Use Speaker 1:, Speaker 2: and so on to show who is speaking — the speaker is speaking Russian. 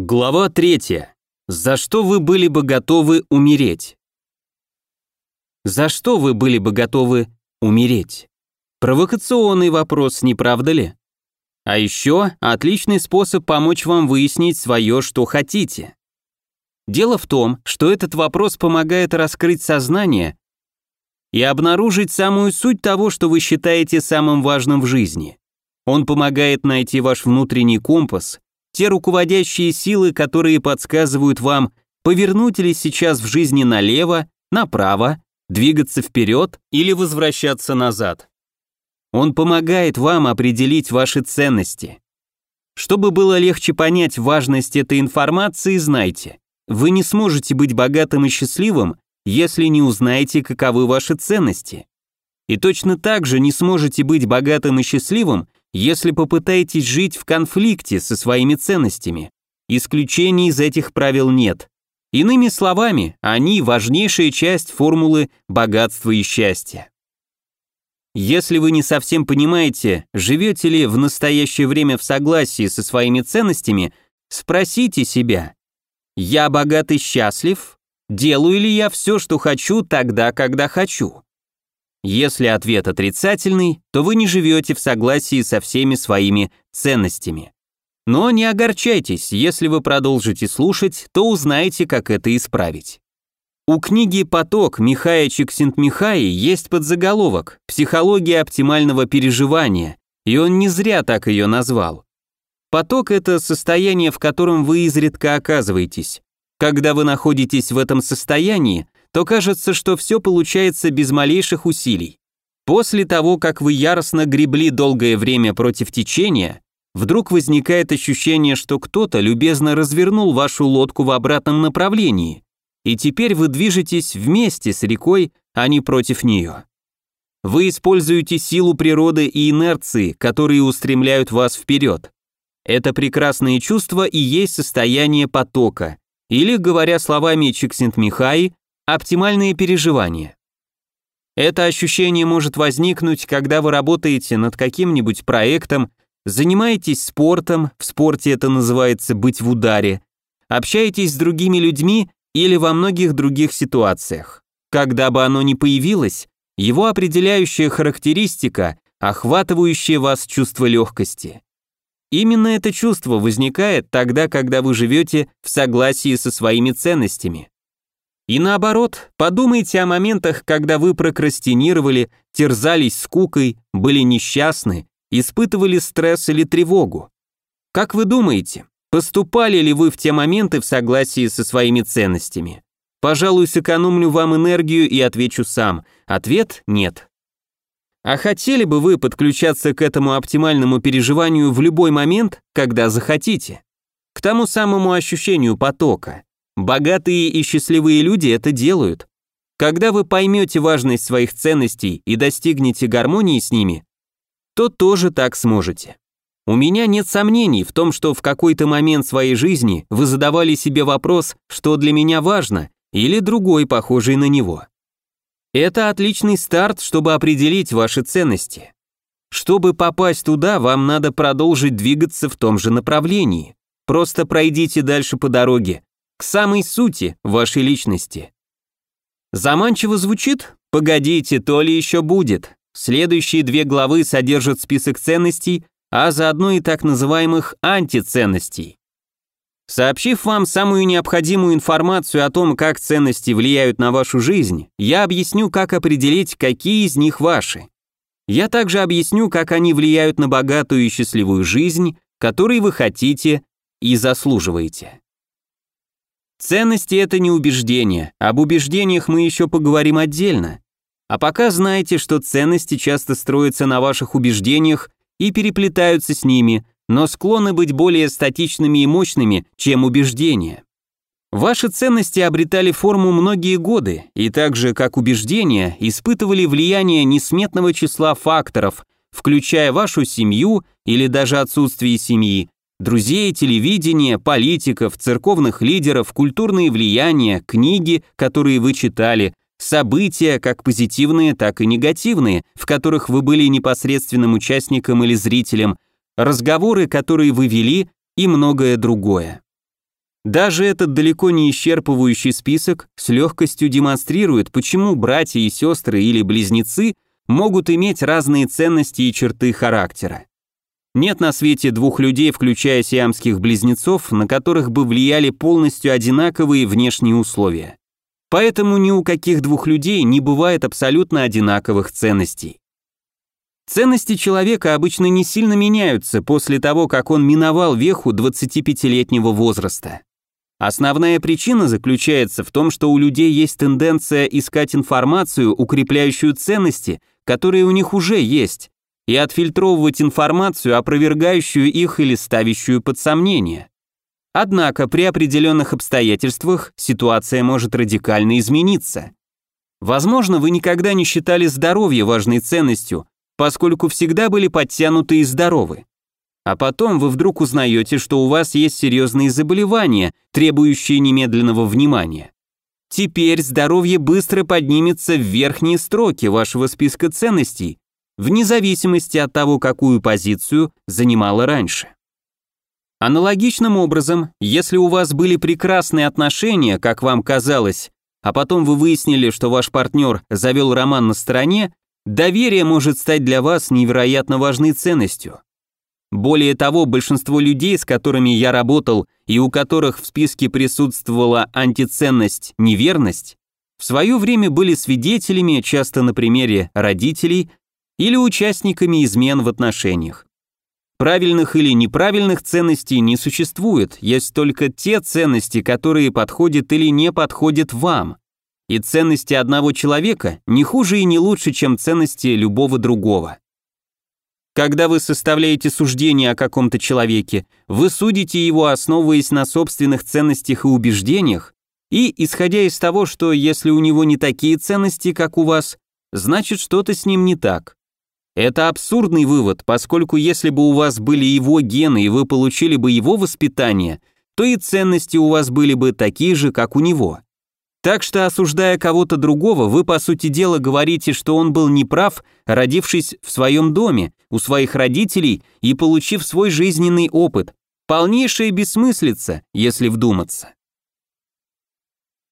Speaker 1: Глава 3. За что вы были бы готовы умереть? За что вы были бы готовы умереть? Провокационный вопрос, не правда ли? А еще отличный способ помочь вам выяснить свое, что хотите. Дело в том, что этот вопрос помогает раскрыть сознание и обнаружить самую суть того, что вы считаете самым важным в жизни. Он помогает найти ваш внутренний компас те руководящие силы, которые подсказывают вам, повернуть ли сейчас в жизни налево, направо, двигаться вперед или возвращаться назад. Он помогает вам определить ваши ценности. Чтобы было легче понять важность этой информации, знайте, вы не сможете быть богатым и счастливым, если не узнаете, каковы ваши ценности. И точно так же не сможете быть богатым и счастливым, если попытаетесь жить в конфликте со своими ценностями. Исключений из этих правил нет. Иными словами, они важнейшая часть формулы богатства и счастья. Если вы не совсем понимаете, живете ли в настоящее время в согласии со своими ценностями, спросите себя, я богат и счастлив? Делаю ли я все, что хочу, тогда, когда хочу? Если ответ отрицательный, то вы не живете в согласии со всеми своими ценностями. Но не огорчайтесь, если вы продолжите слушать, то узнаете, как это исправить. У книги «Поток» Михая Чиксент-Михаи есть подзаголовок «Психология оптимального переживания», и он не зря так ее назвал. Поток – это состояние, в котором вы изредка оказываетесь. Когда вы находитесь в этом состоянии, то кажется, что все получается без малейших усилий. После того, как вы яростно гребли долгое время против течения, вдруг возникает ощущение, что кто-то любезно развернул вашу лодку в обратном направлении, и теперь вы движетесь вместе с рекой, а не против нее. Вы используете силу природы и инерции, которые устремляют вас вперед. Это прекрасные чувства и есть состояние потока, или, говоря словами Чиксент-Михаи, Оптимальные переживания. Это ощущение может возникнуть, когда вы работаете над каким-нибудь проектом, занимаетесь спортом, в спорте это называется быть в ударе, общаетесь с другими людьми или во многих других ситуациях. Когда бы оно ни появилось, его определяющая характеристика – охватывающее вас чувство легкости. Именно это чувство возникает тогда, когда вы живете в согласии со своими ценностями. И наоборот, подумайте о моментах, когда вы прокрастинировали, терзались скукой, были несчастны, испытывали стресс или тревогу. Как вы думаете, поступали ли вы в те моменты в согласии со своими ценностями? Пожалуй, сэкономлю вам энергию и отвечу сам. Ответ – нет. А хотели бы вы подключаться к этому оптимальному переживанию в любой момент, когда захотите? К тому самому ощущению потока – Богатые и счастливые люди это делают. Когда вы поймете важность своих ценностей и достигнете гармонии с ними, то тоже так сможете. У меня нет сомнений в том, что в какой-то момент своей жизни вы задавали себе вопрос, что для меня важно, или другой, похожий на него. Это отличный старт, чтобы определить ваши ценности. Чтобы попасть туда, вам надо продолжить двигаться в том же направлении. Просто пройдите дальше по дороге, к самой сути вашей личности. Заманчиво звучит? Погодите, то ли еще будет. Следующие две главы содержат список ценностей, а заодно и так называемых антиценностей. Сообщив вам самую необходимую информацию о том, как ценности влияют на вашу жизнь, я объясню, как определить, какие из них ваши. Я также объясню, как они влияют на богатую и счастливую жизнь, которой вы хотите и заслуживаете. Ценности – это не убеждения, об убеждениях мы еще поговорим отдельно. А пока знайте, что ценности часто строятся на ваших убеждениях и переплетаются с ними, но склонны быть более статичными и мощными, чем убеждения. Ваши ценности обретали форму многие годы, и так же, как убеждения, испытывали влияние несметного числа факторов, включая вашу семью или даже отсутствие семьи, Друзей, телевидение, политиков, церковных лидеров, культурные влияния, книги, которые вы читали, события, как позитивные, так и негативные, в которых вы были непосредственным участником или зрителем, разговоры, которые вы вели и многое другое. Даже этот далеко не исчерпывающий список с легкостью демонстрирует, почему братья и сестры или близнецы могут иметь разные ценности и черты характера. Нет на свете двух людей, включая сиамских близнецов, на которых бы влияли полностью одинаковые внешние условия. Поэтому ни у каких двух людей не бывает абсолютно одинаковых ценностей. Ценности человека обычно не сильно меняются после того, как он миновал веху 25-летнего возраста. Основная причина заключается в том, что у людей есть тенденция искать информацию, укрепляющую ценности, которые у них уже есть, и отфильтровывать информацию, опровергающую их или ставящую под сомнение. Однако при определенных обстоятельствах ситуация может радикально измениться. Возможно, вы никогда не считали здоровье важной ценностью, поскольку всегда были подтянуты и здоровы. А потом вы вдруг узнаете, что у вас есть серьезные заболевания, требующие немедленного внимания. Теперь здоровье быстро поднимется в верхние строки вашего списка ценностей, вне зависимости от того, какую позицию занимало раньше. Аналогичным образом, если у вас были прекрасные отношения, как вам казалось, а потом вы выяснили, что ваш партнер завел роман на стороне, доверие может стать для вас невероятно важной ценностью. Более того, большинство людей, с которыми я работал и у которых в списке присутствовала антиценность неверность, в свое время были свидетелями, часто на примере родителей, или участниками измен в отношениях. Правильных или неправильных ценностей не существует, есть только те ценности, которые подходят или не подходят вам. И ценности одного человека не хуже и не лучше, чем ценности любого другого. Когда вы составляете суждение о каком-то человеке, вы судите его, основываясь на собственных ценностях и убеждениях, и исходя из того, что если у него не такие ценности, как у вас, значит что-то с ним не так. Это абсурдный вывод, поскольку если бы у вас были его гены и вы получили бы его воспитание, то и ценности у вас были бы такие же, как у него. Так что, осуждая кого-то другого, вы, по сути дела, говорите, что он был неправ, родившись в своем доме, у своих родителей и получив свой жизненный опыт. Полнейшая бессмыслица, если вдуматься.